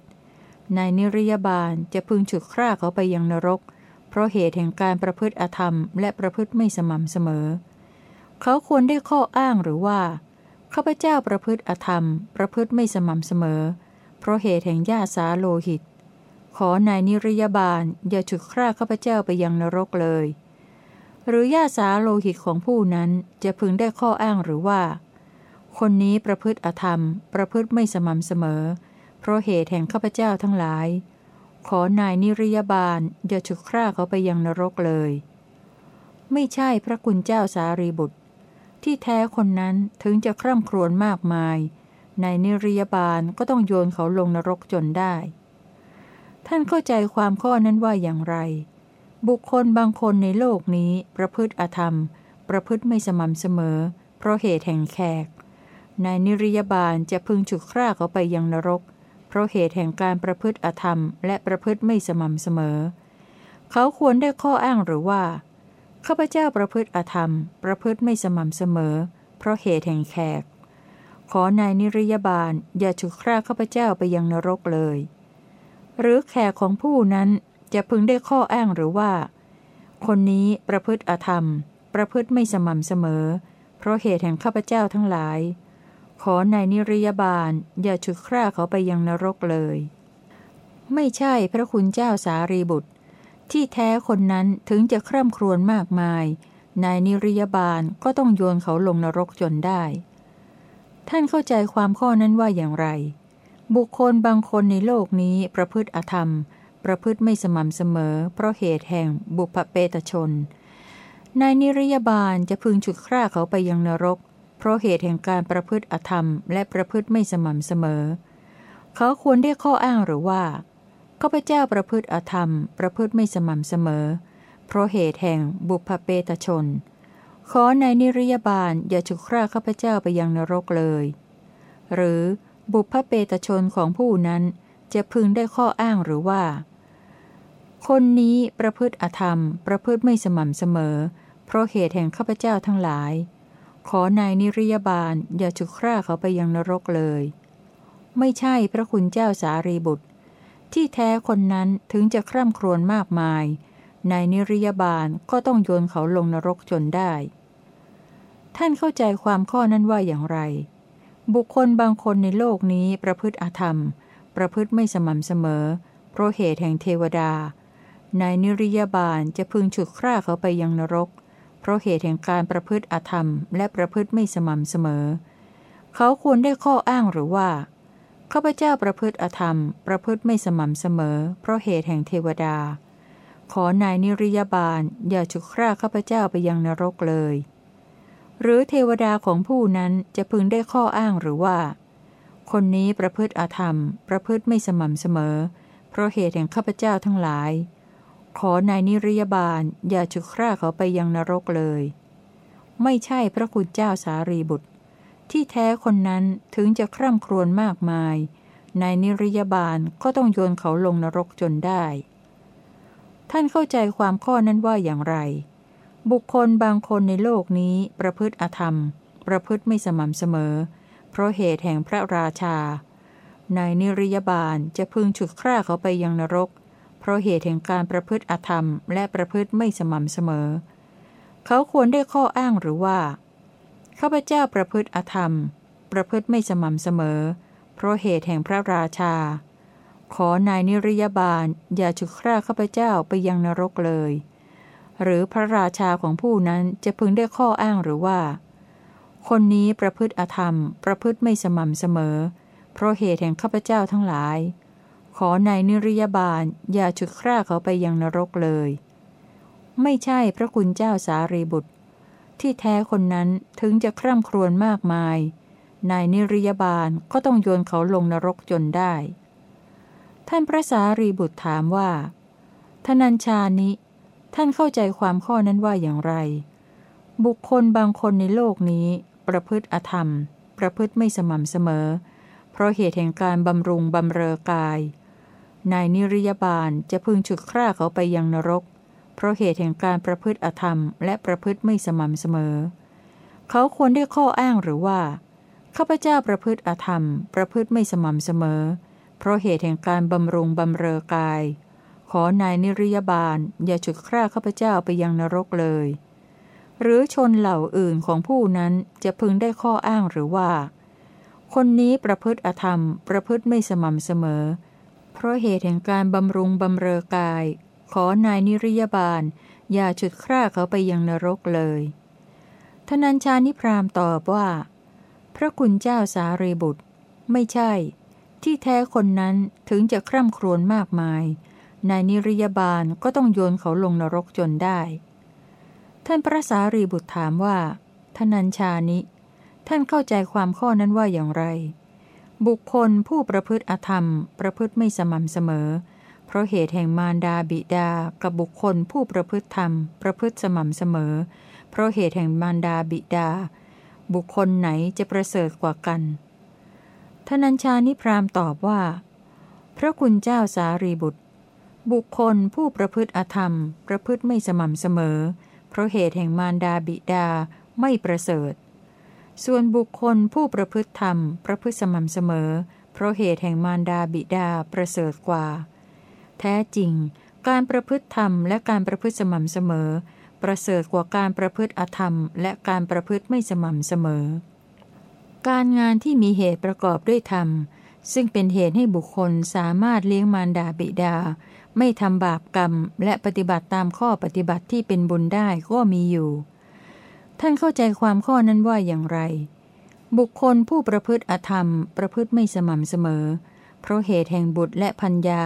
นายนิริยาบาลจะพึงฉุดคร่าเขาไปยังนรก เพราะเหตุแห่งการประพฤติอธรรม และประพฤติไม่สม่ำเสมอ เขาควรได้ข้ออ้างหรือว่าข้าพเจ้าประพฤติอธรรม ประพฤติไม่สม่ำเสมอ เพราะเหตุแห่งญาสาโลหิต ขอนายนิริยาบาลอย่าฉุดคร่าข้าพเจ้าไปยังนรกเลย หรือญาสาโลหิตของผู้นั้นจะพึงได้ข้ออ้างหรือว่า คนนี้ประพฤติอธรรม ประพฤติไม่สม่ำเสมอ เพราะเหตุแห่งข้าพเจ้าทั้งหลาย ขอนายนิริยาบาลอย่าฉุดคร่าเขาไปยังนรกเลย ไม่ใช่พระคุณเจ้าสารีบุตร ที่แท้คนนั้นถึงจะคร่ำครวญมากมายนายนิริยาบาลก็ต้องโยนเขาลงนรกจนได้ ท่านเข้าใจความข้อนั้นว่าอย่างไร บุคคลบางคนในโลกนี้ประพฤติอธรรม ประพฤติไม่สม่ำเสมอ เพราะเหตุแห่งแขก นายนิริยบาลจะพึงฉุกคร่าเขาไปยังนรก เพราะเหตุแห่งการประพฤติอธรรมและประพฤติไม่สม่ำเสมอ เขาควรได้ข้ออ้างหรือว่าข้าพเจ้าประพฤติอธรรม ประพฤติไม่สม่ำเสมอ เพราะเหตุแห่งแขก ขอนายนิริยบาลอย่าฉุกคร่าข้าพเจ้าไปยังนรกเลย หรือแขกของผู้นั้นจะพึงได้ข้ออ้างหรือว่า คนนี้ประพฤติอธรรม ประพฤติไม่สม่ำเสมอ เพราะเหตุแห่งข้าพเจ้าทั้งหลาย ขอนายนิรยาบาลอย่าฉุดคร่าเขาไปยังนรกเลย ไม่ใช่พระคุณเจ้าสารีบุตร ที่แท้คนนั้นถึงจะคร่ำครวญมากมาย นายนิรยาบาลก็ต้องโยนเขาลงนรกจนได้ ท่านเข้าใจความข้อนั้นว่าอย่างไร บุคคลบางคนในโลกนี้ประพฤติอธรรม ประพฤติไม่สม่ำเสมอ เพราะเหตุแห่งบุพเปตชน นายนิรยาบาลจะพึงฉุดคร่าเขาไปยังนรก ราะเหตุแห่งการประพฤติอธรรมและประพฤติไม่สม่ำเสมอ เขาควรได้ข้ออ้างหรือว่าข้าพเจ้าประพฤติอธรรม ประพฤติไม่สม่ำเสมอ เพราะเหตุแห่งบุพเปตชน ขอในนิรยาบาลอย่าฉุดคร่าข้าพเจ้าไปยังนรกเลย หรือบุพเปตชนของผู้นั้นจะพึงได้ข้ออ้างหรือว่า คนนี้ประพฤติอธรรม ประพฤติไม่สม่ำเสมอ เพราะเหตุแห่งข้าพเจ้าทั้งหลาย ขอนายนิริยบาลอย่าฉุกคร่าเขาไปยังนรกเลย ไม่ใช่พระคุณเจ้าสารีบุตร ที่แท้คนนั้นถึงจะคร่ำครวญมากมายนายนิริยบาลก็ต้องโยนเขาลงนรกจนได้ ท่านเข้าใจความข้อนั้นว่าอย่างไร บุคคลบางคนในโลกนี้ประพฤติอธรรม ประพฤติไม่สม่ำเสมอ เพราะเหตุแห่งเทวดานายนิริยบาลจะพึงฉุดคร่าเขาไปยังนรกเพราะเหตุแห่งการประพฤติอธรรม และประพฤติไม่สม่ำเสมอ เขาควรได้ข้ออ้างหรือว่าข้าพเจ้าประพฤติอธรรม ประพฤติไม่สม่ำเสมอ เพราะเหตุแห่งเทวดา ขอนายนิริยาบาลอย่าฉุดคร่าข้าพเจ้าไปยังนรกเลย หรือเทวดาของผู้นั้นจะพึงได้ข้ออ้างหรือว่า คนนี้ประพฤติอาธรรม ประพฤติไม่สม่ำเสมอ เพราะเหตุแห่งข้าพเจ้าทั้งหลาย ขอนายนิรยาบาลอย่าฉุกคร่าเขาไปยังนรกเลย ไม่ใช่พระคุณเจ้าสารีบุตร ที่แท้คนนั้นถึงจะคร่ำครวญมากมาย นายนิรยาบาลก็ต้องโยนเขาลงนรกจนได้ ท่านเข้าใจความข้อนั้นว่าอย่างไร บุคคลบางคนในโลกนี้ประพฤติอธรรม ประพฤติไม่สม่ำเสมอ เพราะเหตุแห่งพระราชาในนิรยบาลจะพึงฉุดคร่าเขาไปยังนรก เพราะเหตุแห่งการประพฤติอธรรม และประพฤติไม่สม่ำเสมอ เขาควรได้ข้ออ้างหรือว่าข้าพเจ้าประพฤติอธรรม ประพฤติไม่สม่ำเสมอ เพราะเหตุแห่งพระราชา ขอนายนิริยบาลอย่าฉุดคร่าข้าพเจ้าไปยังนรกเลย หรือพระราชาของผู้นั้นจะพึงได้ข้ออ้างหรือว่า คนนี้ประพฤติอธรรม ประพฤติไม่สม่ำเสมอ เพราะเหตุแห่งข้าพเจ้าทั้งหลาย ขอนายนิริยบาลอย่าฉุดคร่าเขาไปยังนรกเลย ไม่ใช่พระคุณเจ้าสารีบุตร ที่แท้คนนั้นถึงจะคร่ำครวญมากมาย นายนิริยบาลก็ต้องโยนเขาลงนรกจนได้ ท่านพระสารีบุตรถามว่าทนัญชานิ ท่านเข้าใจความข้อนั้นว่าอย่างไร บุคคลบางคนในโลกนี้ ประพฤติอธรรม ประพฤติไม่สม่ำเสมอ เพราะเหตุแห่งการบำรุงบำเรอกาย นายนิริยบาลจะพึงฉุดคร่าเขาไปยังนรก เพราะเหตุแห่งการประพฤติอธรรมและประพฤติไม่สม่ำเสมอ เขาควรได้ข้ออ้างหรือว่าข้าพเจ้าประพฤติอธรรม ประพฤติไม่สม่ำเสมอ เพราะเหตุแห่งการบำรุงบำเรอกาย ขอนายนิริยบาลอย่าฉุดคร่าข้าพเจ้าไปยังนรกเลย หรือชนเหล่าอื่นของผู้นั้นจะพึงได้ข้ออ้างหรือว่า คนนี้ประพฤติอธรรม ประพฤติไม่สม่ำเสมอเพราะเหตุแห่งการบำรุงบำเรอกาย ขอนายนิริยบาล อย่าฉุดคร่าเขาไปยังนรกเลยทนัญชานิพรามตอบว่า พระคุณเจ้าสารีบุตร ไม่ใช่ ที่แท้คนนั้นถึงจะคร่ำครวญมากมาย นายนิริยบาลก็ต้องโยนเขาลงนรกจนได้ ท่านพระสารีบุตรถามว่าทนัญชานิ ท่านเข้าใจความข้อนั้นว่าอย่างไร บุคคลผู้ประพฤติอธรรม ประพฤติไม่สม่ำเสมอ เพราะเหตุแห่งมารดาบิดา กับบุคคลผู้ประพฤติธรรม ประพฤติสม่ำเสมอ เพราะเหตุแห่งมารดาบิดา บุคคลไหนจะประเสริฐกว่ากันทนัญชานิพรามตอบว่า พระคุณเจ้าสารีบุตร บุคคลผู้ประพฤติอธรรม ประพฤติไม่สม่ำเสมอ เพราะเหตุแห่งมารดาบิดาไม่ประเสริฐ ส่วนบุคคลผู้ประพฤติธรรม ประพฤติสม่ำเสมอ เพราะเหตุแห่งมารดาบิดาประเสริฐกว่า แท้จริง การประพฤติธรรมและการประพฤติสม่ำเสมอ ประเสริฐกว่าการประพฤติอธรรม และการประพฤติไม่สม่ำเสมอ การงานที่มีเหตุประกอบด้วยธรรม ซึ่งเป็นเหตุให้บุคคลสามารถเลี้ยงมารดาบิดา ไม่ทำบาปกรรม และปฏิบัติตามข้อปฏิบัติที่เป็นบุญได้ก็มีอยู่ ท่านเข้าใจความข้อนั้นว่าอย่างไร บุคคลผู้ประพฤติอธรรม ประพฤติไม่สม่ำเสมอ เพราะเหตุแห่งบุตรและพัญญา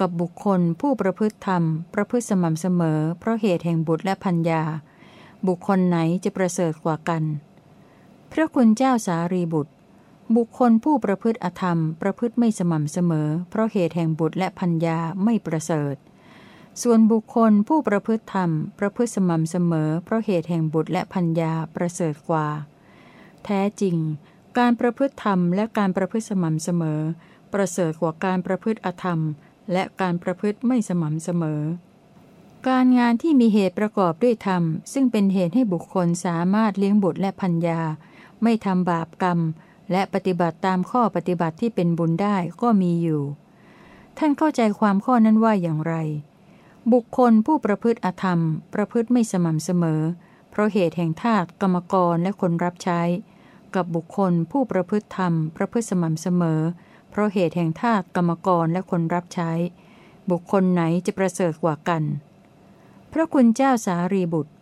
กับบุคคลผู้ประพฤติธรรม ประพฤติสม่ำเสมอ เพราะเหตุแห่งบุตรและพัญญา บุคคลไหนจะประเสริฐกว่ากัน พระคุณเจ้าสารีบุตร บุคคลผู้ประพฤติอธรรม ประพฤติไม่สม่ำเสมอ เพราะเหตุแห่งบุตรและพัญญาไม่ประเสริฐ ส่วนบุคคลผู้ประพฤติธรรม ประพฤติสม่ำเสมอ เพราะเหตุแห่งบุตรและพัญญาประเสริฐกว่า แท้จริง การประพฤติธรรมและการประพฤติสม่ำเสมอ ประเสริฐกว่าการประพฤติอธรรม และการประพฤติไม่สม่ำเสมอ การงานที่มีเหตุประกอบด้วยธรรม ซึ่งเป็นเหตุให้บุคคลสามารถเลี้ยงบุตรและพัญญา ไม่ทำบาปกรรม และปฏิบัติตามข้อปฏิบัติที่เป็นบุญได้ก็มีอยู่ ท่านเข้าใจความข้อนั้นว่าอย่างไร บุคคลผู้ประพฤติอธรรม ประพฤติไม่สม่ำเสมอ เพราะเหตุแห่งทาสกรรมกรและคนรับใช้ กับบุคคลผู้ประพฤติธรรม ประพฤติสม่ำเสมอ เพราะเหตุแห่งทาสกรรมกรและคนรับใช้ บุคคลไหนจะประเสริฐกว่ากัน พระคุณเจ้าสารีบุตร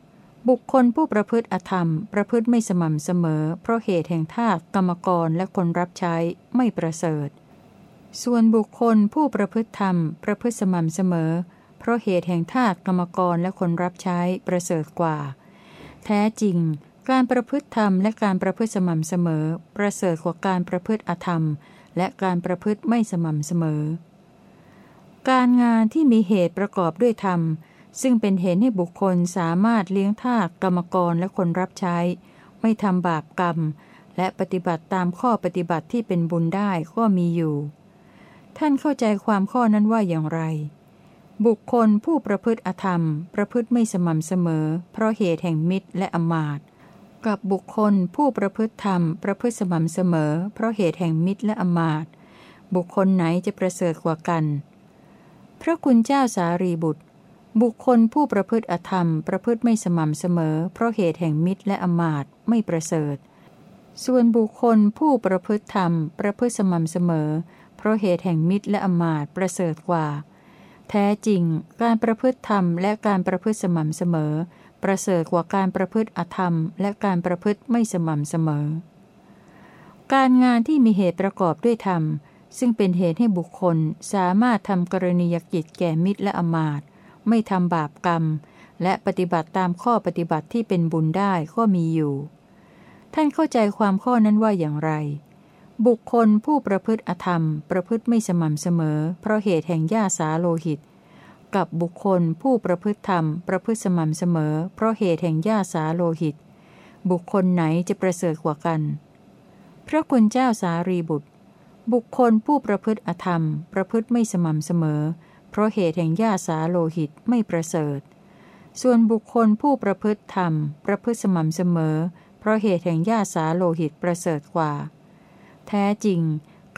บุคคลผู้ประพฤติอธรรม ประพฤติไม่สม่ำเสมอ เพราะเหตุแห่งทาสกรรมกรและคนรับใช้ไม่ประเสริฐ ส่วนบุคคลผู้ประพฤติธรรม ประพฤติสม่ำเสมอเราะเหตุแห่งทาสกรรมกรและคนรับใช้ประเสริฐกว่า แท้จริง การประพฤติธรรมและการประพฤติสม่ำเสมอ ประเสริฐกว่าการประพฤติอธรรม และการประพฤติไม่สม่ำเสมอ การงานที่มีเหตุประกอบด้วยธรรม ซึ่งเป็นเหตุให้บุคคลสามารถเลี้ยงทาสกรรมกรและคนรับใช้ ไม่ทำบาปกรรม และปฏิบัติตามข้อปฏิบัติที่เป็นบุญได้ก็มีอยู่ ท่านเข้าใจความข้อนั้นว่าอย่างไร บุคคลผู้ประพฤติอธรรม ประพฤติไม่สม่ำเสมอ เพราะเหตุแห่งมิตรและอมาตกับบุคคลผู้ประพฤติธรรม ประพฤติสม่ำเสมอ เพราะเหตุแห่งมิตรและอมาตบุคคลไหนจะประเสริฐกว่ากัน พระคุณเจ้าสารีบุตร บุคคลผู้ประพฤติอธรรม ประพฤติไม่สม่ำเสมอ เพราะเหตุแห่งมิตรและอมาตไม่ประเสริฐ ส่วนบุคคลผู้ประพฤติธรรม ประพฤติสม่ำเสมอ เพราะเหตุแห่งมิตรและอมาตประเสริฐกว่า แท้จริง การประพฤติธรรมและการประพฤติสม่ำเสมอ ประเสริฐกว่าการประพฤติอธรรม และการประพฤติไม่สม่ำเสมอ การงานที่มีเหตุประกอบด้วยธรรม ซึ่งเป็นเหตุให้บุคคลสามารถทำกรณียกิจแก่มิตรและอมาตไม่ทำบาปกรรม และปฏิบัติตามข้อปฏิบัติที่เป็นบุญได้ก็มีอยู่ ท่านเข้าใจความข้อนั้นว่าอย่างไร บุคคลผู้ประพฤติอธรรม ประพฤติไม่สม่ำเสมอ เพราะเหตุแห่งญาสาโลหิต กับบุคคลผู้ประพฤติธรรม ประพฤติสม่ำเสมอ เพราะเหตุแห่งญาสาโลหิต บุคคลไหนจะประเสริฐกว่ากัน พระคุณเจ้าสารีบุตร บุคคลผู้ประพฤติอธรรม ประพฤติไม่สม่ำเสมอ เพราะเหตุแห่งญาสาโลหิตไม่ประเสริฐ ส่วนบุคคลผู้ประพฤติธรรม ประพฤติสม่ำเสมอ เพราะเหตุแห่งญาสาโลหิตประเสริฐกว่า แท้จริง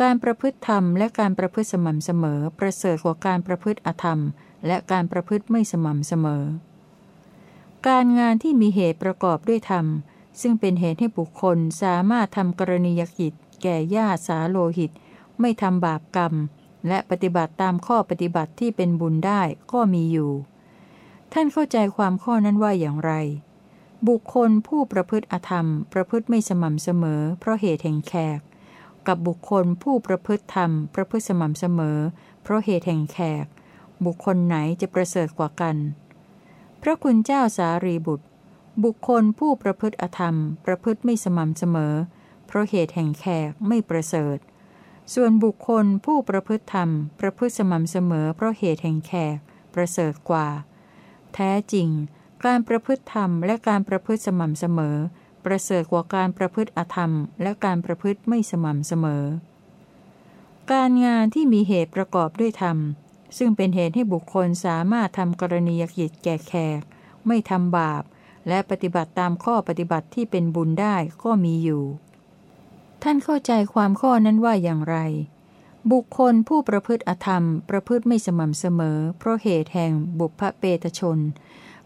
การประพฤติธรรมและการประพฤติสม่ำเสมอ ประเสริฐกว่าการประพฤติอธรรม และการประพฤติไม่สม่ำเสมอ การงานที่มีเหตุประกอบด้วยธรรม ซึ่งเป็นเหตุให้บุคคลสามารถทำกรณียกิจ แก่ญาติสาโลหิต ไม่ทำบาปกรรม และปฏิบัติตามข้อปฏิบัติที่เป็นบุญได้ก็มีอยู่ ท่านเข้าใจความข้อนั้นว่าอย่างไรบุคคลผู้ประพฤติอธรรม ประพฤติไม่สม่ำเสมอ เพราะเหตุแห่งแขก กับบุคคลผู้ประพฤติธรรม ประพฤติสม่ำเสมอ เพราะเหตุแห่งแขก บุคคลไหนจะประเสริฐกว่ากัน พระคุณเจ้าสารีบุตร บุคคลผู้ประพฤติอธรรม ประพฤติไม่สม่ำเสมอ เพราะเหตุแห่งแขกไม่ประเสริฐ ส่วนบุคคลผู้ประพฤติธรรม ประพฤติสม่ำเสมอ เพราะเหตุแห่งแขก ประเสริฐกว่า แท้จริง การประพฤติธรรมและการประพฤติสม่ำเสมอ ประเสริฐกว่าการประพฤติอธรรม และการประพฤติไม่สม่ำเสมอ การงานที่มีเหตุประกอบด้วยธรรม ซึ่งเป็นเหตุให้บุคคลสามารถทำกรณียกิจแก่แขก ไม่ทำบาป และปฏิบัติตามข้อปฏิบัติที่เป็นบุญได้ก็มีอยู่ ท่านเข้าใจความข้อนั้นว่าอย่างไร บุคคลผู้ประพฤติอธรรม ประพฤติไม่สม่ำเสมอ เพราะเหตุแห่งบุพเปตชน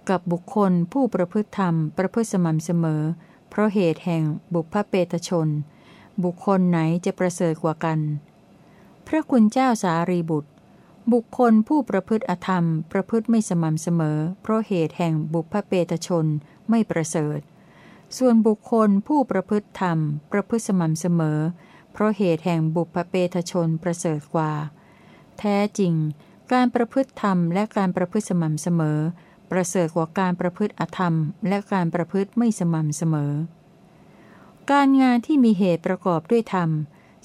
กับบุคคลผู้ประพฤติธรรม ประพฤติสม่ำเสมอ เพราะเหตุแห่งบุพเปตชน บุคคลไหนจะประเสริฐกว่ากัน พระคุณเจ้าสารีบุตร บุคคลผู้ประพฤติอธรรม ประพฤติไม่สม่ำเสมอ เพราะเหตุแห่งบุพเปตชนไม่ประเสริฐ ส่วนบุคคลผู้ประพฤติธรรม ประพฤติสม่ำเสมอ เพราะเหตุแห่งบุพเปตชนประเสริฐกว่า แท้จริง การประพฤติธรรมและการประพฤติสม่ำเสมอ ประเสริฐกว่าการประพฤติอธรรม และการประพฤติไม่สม่ำเสมอ การงานที่มีเหตุประกอบด้วยธรรม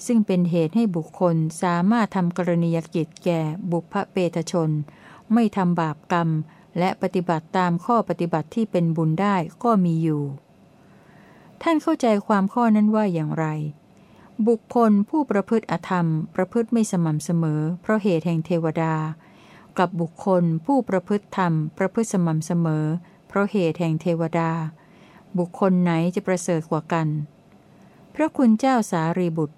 ซึ่งเป็นเหตุให้บุคคลสามารถทำกรณียกิจแก่บุพเปตชน ไม่ทำบาปกรรม และปฏิบัติตามข้อปฏิบัติที่เป็นบุญได้ก็มีอยู่ ท่านเข้าใจความข้อนั้นว่าอย่างไร บุคคลผู้ประพฤติอธรรม ประพฤติไม่สม่ำเสมอ เพราะเหตุแห่งเทวดา กับบุคคลผู้ประพฤติธรรม ประพฤติสม่ำเสมอ เพราะเหตุแห่งเทวดา บุคคลไหนจะประเสริฐกว่ากัน พระคุณเจ้าสารีบุตร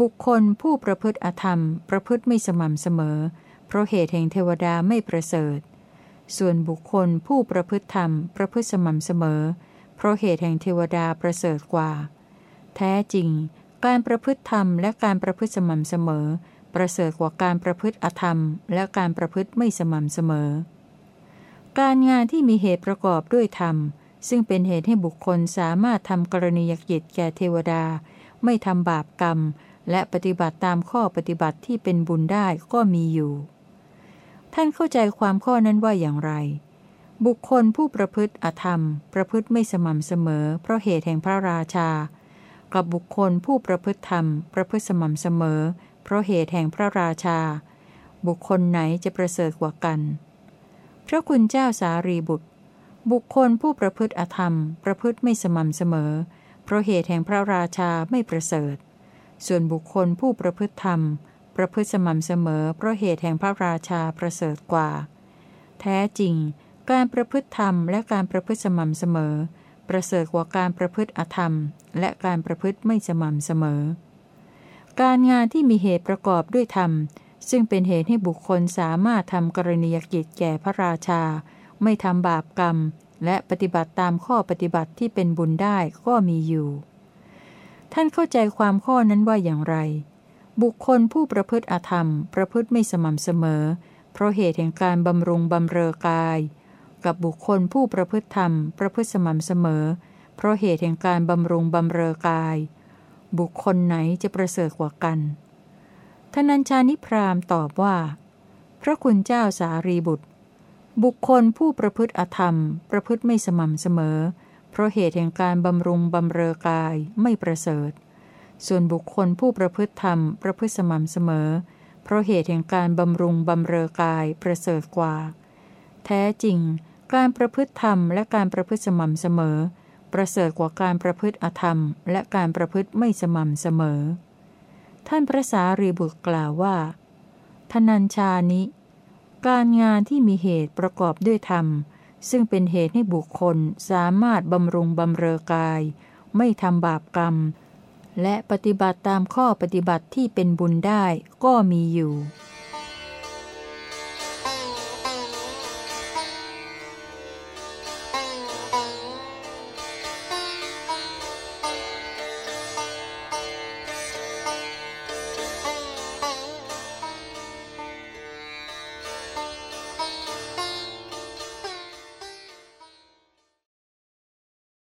บุคคลผู้ประพฤติอธรรม ประพฤติไม่สม่ำเสมอ เพราะเหตุแห่งเทวดาไม่ประเสริฐ ส่วนบุคคลผู้ประพฤติธรรม ประพฤติสม่ำเสมอ เพราะเหตุแห่งเทวดาประเสริฐกว่า แท้จริง การประพฤติธรรมและการประพฤติสม่ำเสมอ ประเสริฐกว่าการประพฤติอธรรม และการประพฤติไม่สม่ำเสมอ การงานที่มีเหตุประกอบด้วยธรรม ซึ่งเป็นเหตุให้บุคคลสามารถทำกรณียกิจแก่เทวดา ไม่ทำบาปกรรม และปฏิบัติตามข้อปฏิบัติที่เป็นบุญได้ก็มีอยู่ ท่านเข้าใจความข้อนั้นว่าอย่างไร บุคคลผู้ประพฤติอธรรม ประพฤติไม่สม่ำเสมอ เพราะเหตุแห่งพระราชา กับบุคคลผู้ประพฤติธรรม ประพฤติสม่ำเสมอเพราะเหตุแห่งพระราชา บุคคลไหนจะประเสริฐกว่ากัน พระคุณเจ้าสารีบุตร บุคคลผู้ประพฤติอธรรม ประพฤติไม่สม่ำเสมอ เพราะเหตุแห่งพระราชาไม่ประเสริฐ ส่วนบุคคลผู้ประพฤติธรรม ประพฤติสม่ำเสมอ เพราะเหตุแห่งพระราชาประเสริฐกว่า แท้จริง การประพฤติธรรมและการประพฤติสม่ำเสมอ ประเสริฐกว่าการประพฤติอธรรม และการประพฤติไม่สม่ำเสมอ การงานที่มีเหตุประกอบด้วยธรรม ซึ่งเป็นเหตุให้บุคคลสามารถทำกรณียกิจแก่พระราชา ไม่ทำบาปกรรม และปฏิบัติตามข้อปฏิบัติที่เป็นบุญได้ก็มีอยู่ ท่านเข้าใจความข้อนั้นว่าอย่างไร บุคคลผู้ประพฤติอธรรม ประพฤติไม่สม่ำเสมอ เพราะเหตุแห่งการบำรุงบำเรอกาย กับบุคคลผู้ประพฤติธรรม ประพฤติสม่ำเสมอ เพราะเหตุแห่งการบำรุงบำเรอกาย บุคคลไหนจะประเสริฐกว่ากันท่านัญชานิพรามตอบว่า พระคุณเจ้าสารีบุตร บุคคลผู้ประพฤติอธรรม ประพฤติไม่สม่ำเสมอ เพราะเหตุแห่งการบำรุงบำเรอกายไม่ประเสริฐ ส่วนบุคคลผู้ประพฤติธรรม ประพฤติสม่ำเสมอ เพเพราะเหตุแห่งการบำรุงบำเรอกายประเสริฐกว่า แท้จริง การประพฤติธรรมและการประพฤติสม่ำเสมอ ประเสริฐกว่าการประพฤติอธรรม และการประพฤติไม่สม่ำเสมอ ท่านพระสารีบุตรกล่าวว่า ทนัญชานิ การงานที่มีเหตุประกอบด้วยธรรม ซึ่งเป็นเหตุให้บุคคลสามารถบำรุงบำเรอกาย ไม่ทำบาปกรรม และปฏิบัติตามข้อปฏิบัติที่เป็นบุญได้ก็มีอยู่